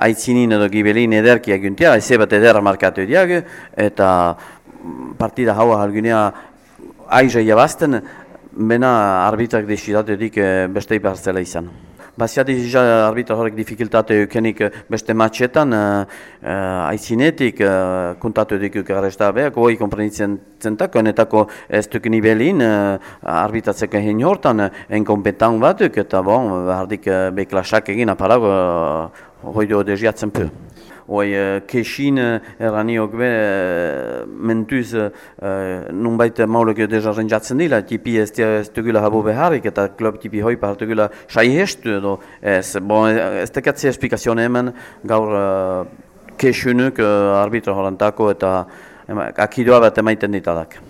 aitzinin edo gibelin ederkia guntia, eze bat ederra markatu diag, eta partida haua halgunea aiza jabazten, bena arbitrak desidatu edik beste iparzela izan. Baziat izan arbitra horrek dificultate eukenik beste matxetan, uh, uh, aizinetik uh, kontatu edik ukarresta beak, hoi komprenitzen zentak, honetako ez duk nibelin uh, arbitratzeko hen hortan, enkompetan batuk, eta bon, hardik uh, beklasak egin aparago, uh, hoi do deziatzen pu. Hoi, kesin erraniok be, mentuz uh, nunbait maulok deja jatzen dila, tipi ez, ez dugula habo beharrik eta klub tipi hoi sai hestu edo ez, bon, ez tekatzi esplikazioa hemen gaur uh, arbitro horrentako eta akidoa bat emaiten ditadak.